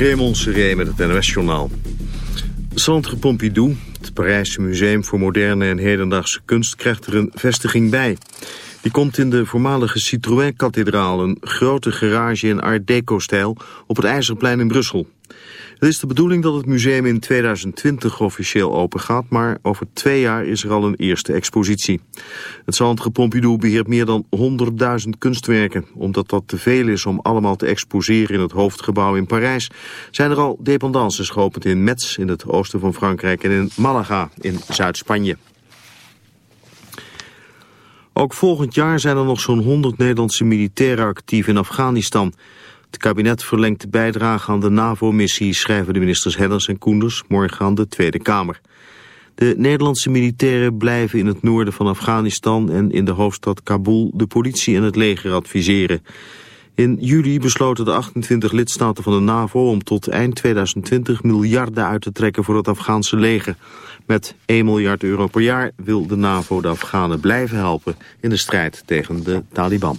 Raymond Seré met het NOS-journaal. Centre Pompidou, het Parijse Museum voor Moderne en Hedendaagse Kunst, krijgt er een vestiging bij. Die komt in de voormalige Citroën-kathedraal, een grote garage in Art Deco-stijl, op het IJzerplein in Brussel. Het is de bedoeling dat het museum in 2020 officieel open gaat, maar over twee jaar is er al een eerste expositie. Het Centre Pompidou beheert meer dan 100.000 kunstwerken. Omdat dat te veel is om allemaal te exposeren in het hoofdgebouw in Parijs, zijn er al dependances geopend in Metz in het oosten van Frankrijk en in Malaga in Zuid-Spanje. Ook volgend jaar zijn er nog zo'n 100 Nederlandse militairen actief in Afghanistan. Het kabinet verlengt de bijdrage aan de NAVO-missie, schrijven de ministers Hellers en Koenders morgen aan de Tweede Kamer. De Nederlandse militairen blijven in het noorden van Afghanistan en in de hoofdstad Kabul de politie en het leger adviseren. In juli besloten de 28 lidstaten van de NAVO om tot eind 2020 miljarden uit te trekken voor het Afghaanse leger. Met 1 miljard euro per jaar wil de NAVO de Afghanen blijven helpen in de strijd tegen de Taliban.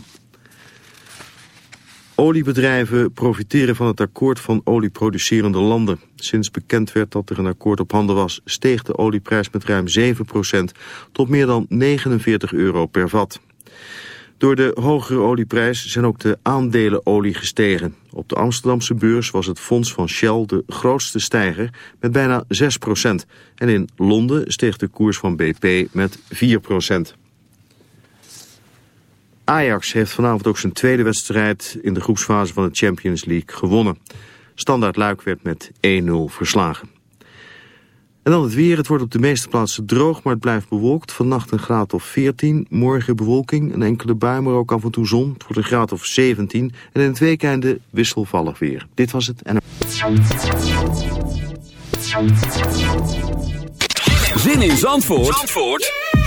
Oliebedrijven profiteren van het akkoord van olieproducerende landen. Sinds bekend werd dat er een akkoord op handen was, steeg de olieprijs met ruim 7% tot meer dan 49 euro per vat. Door de hogere olieprijs zijn ook de aandelen olie gestegen. Op de Amsterdamse beurs was het fonds van Shell de grootste stijger met bijna 6% En in Londen steeg de koers van BP met 4 Ajax heeft vanavond ook zijn tweede wedstrijd in de groepsfase van de Champions League gewonnen. Standaard Luik werd met 1-0 verslagen. En dan het weer. Het wordt op de meeste plaatsen droog, maar het blijft bewolkt. Vannacht een graad of 14. Morgen bewolking, een enkele bui, maar ook af en toe zon. Het wordt een graad of 17. En in het weekende wisselvallig weer. Dit was het. En... Zin in Zandvoort, Zandvoort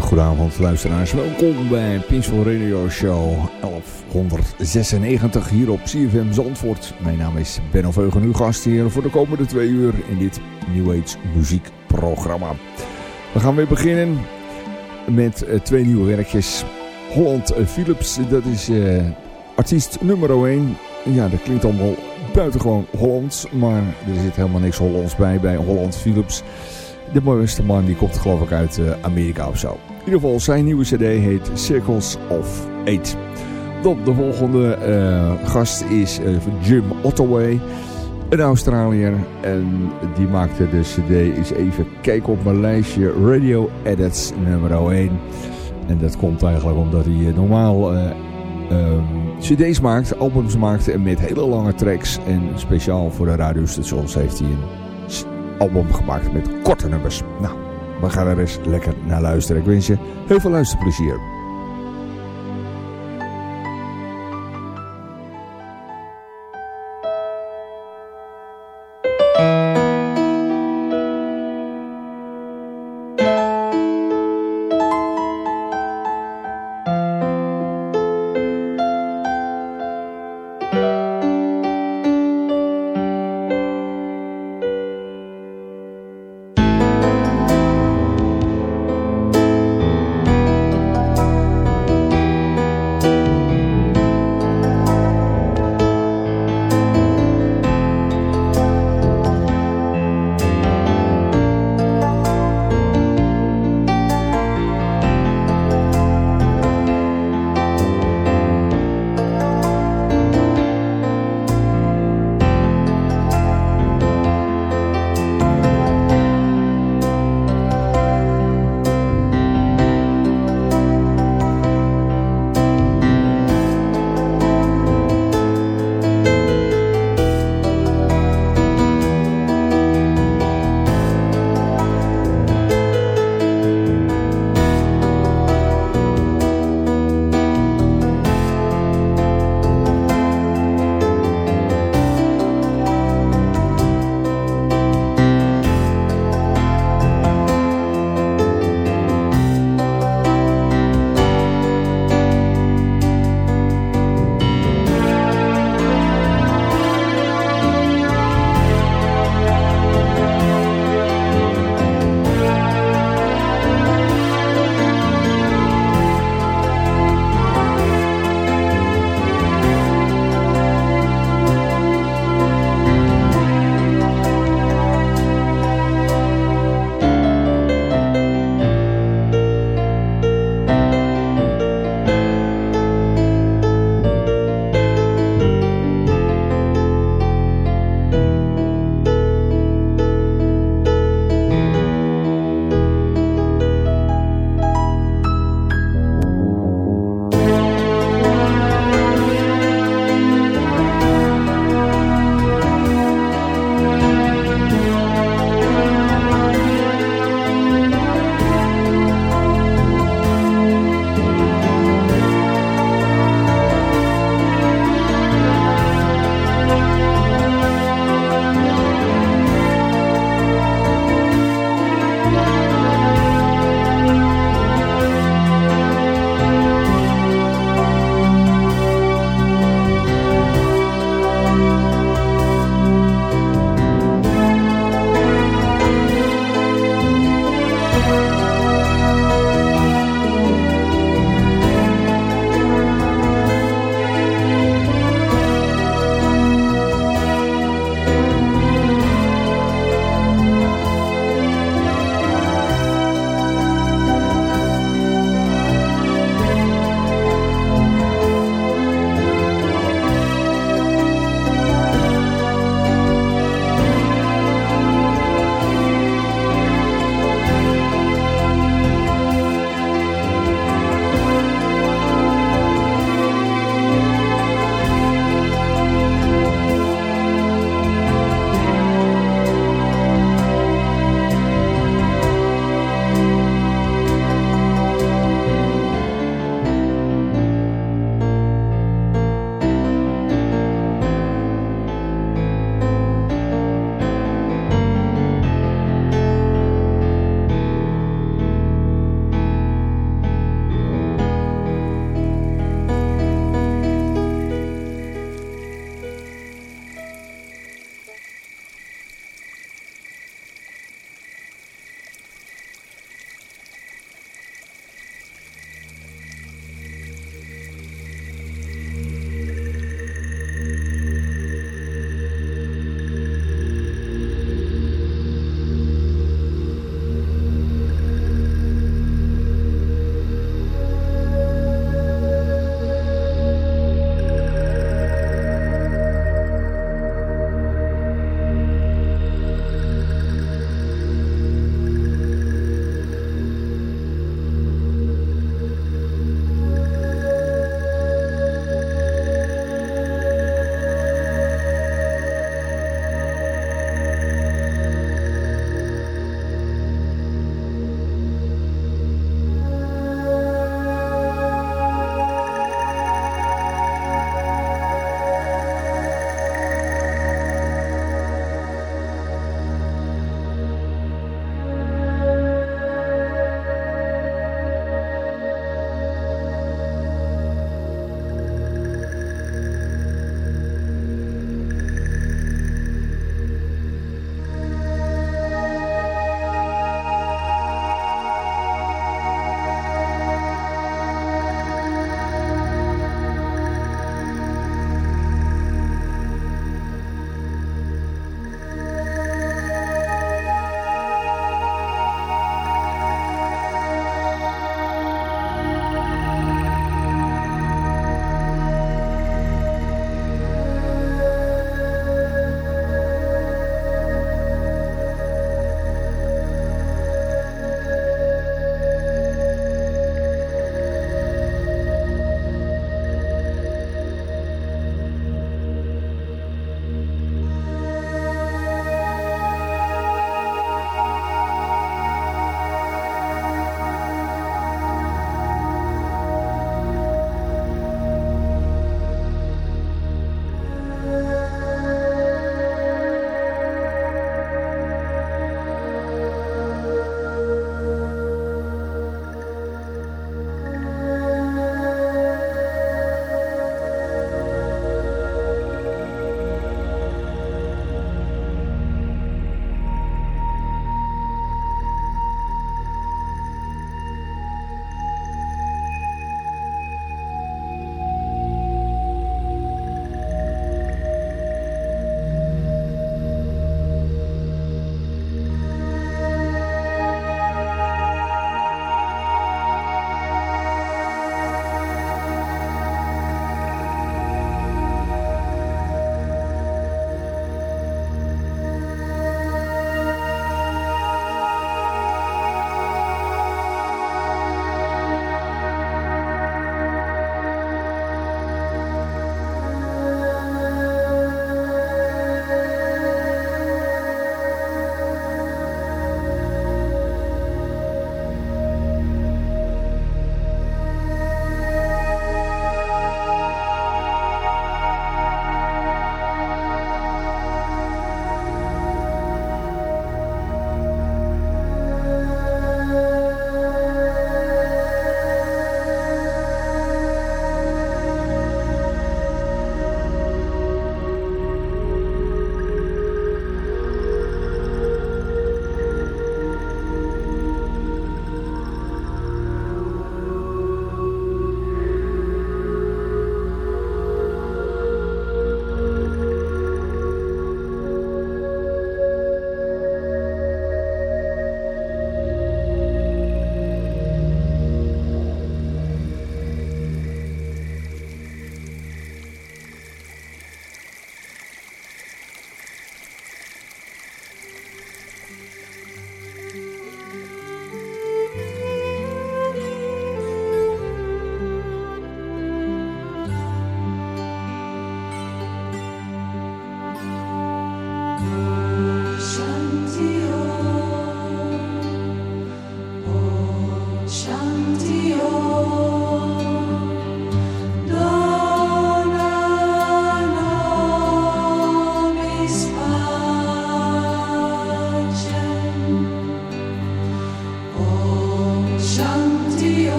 Hele goede avond luisteraars. Welkom bij Peaceful Radio Show 1196 hier op CFM Zandvoort. Mijn naam is Ben Veugen, uw gast hier voor de komende twee uur in dit New Age muziekprogramma. We gaan weer beginnen met uh, twee nieuwe werkjes. Holland uh, Philips, dat is uh, artiest nummer 1. Ja, dat klinkt allemaal buitengewoon Hollands, maar er zit helemaal niks Hollands bij bij Holland Philips. De mooiste man die komt geloof ik uit Amerika of zo. In ieder geval zijn nieuwe cd heet Circles of Eight. Dan de volgende uh, gast is uh, Jim Ottaway, een Australiër. En die maakte de cd, eens even kijken op mijn lijstje, Radio Edits nummer 1. En dat komt eigenlijk omdat hij normaal um, cd's maakt, albums maakt met hele lange tracks. En speciaal voor de radiostations heeft hij een album gemaakt met korte nummers. Nou, we gaan er eens lekker naar luisteren. Ik wens je heel veel luisterplezier.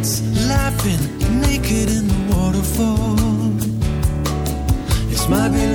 kids laughing naked in the waterfall. It's my belief.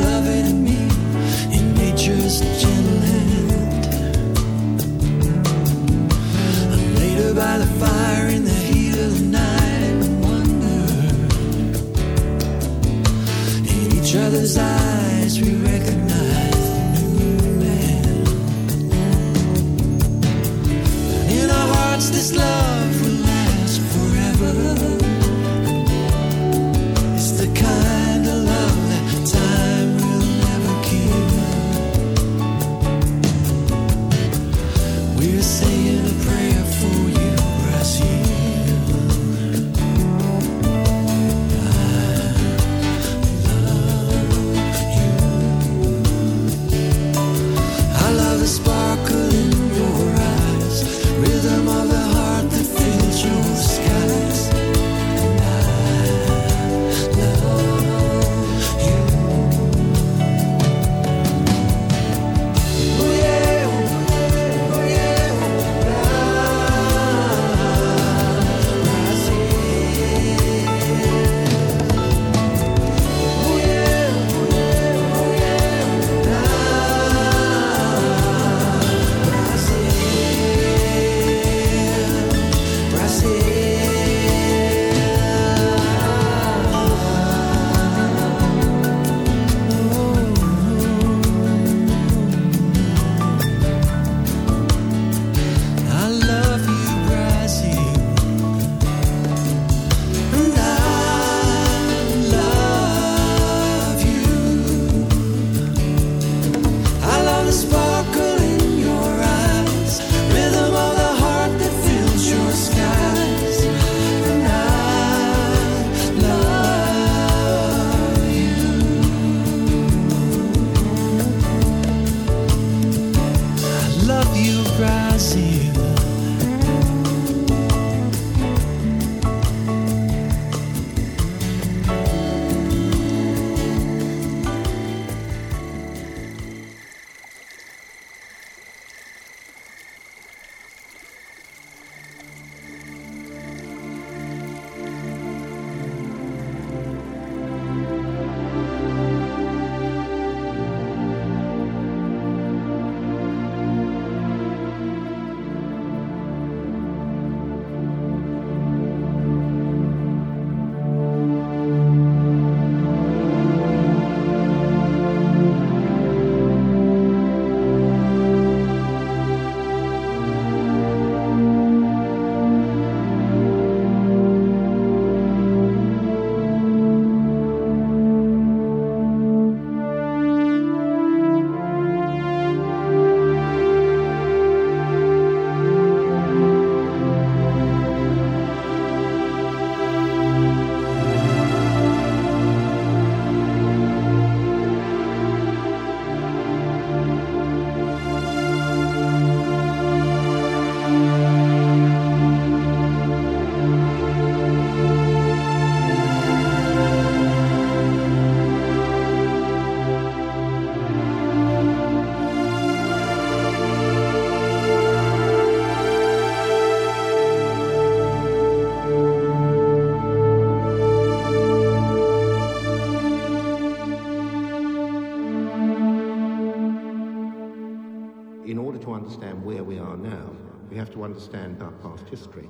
understand where we are now, we have to understand our past history.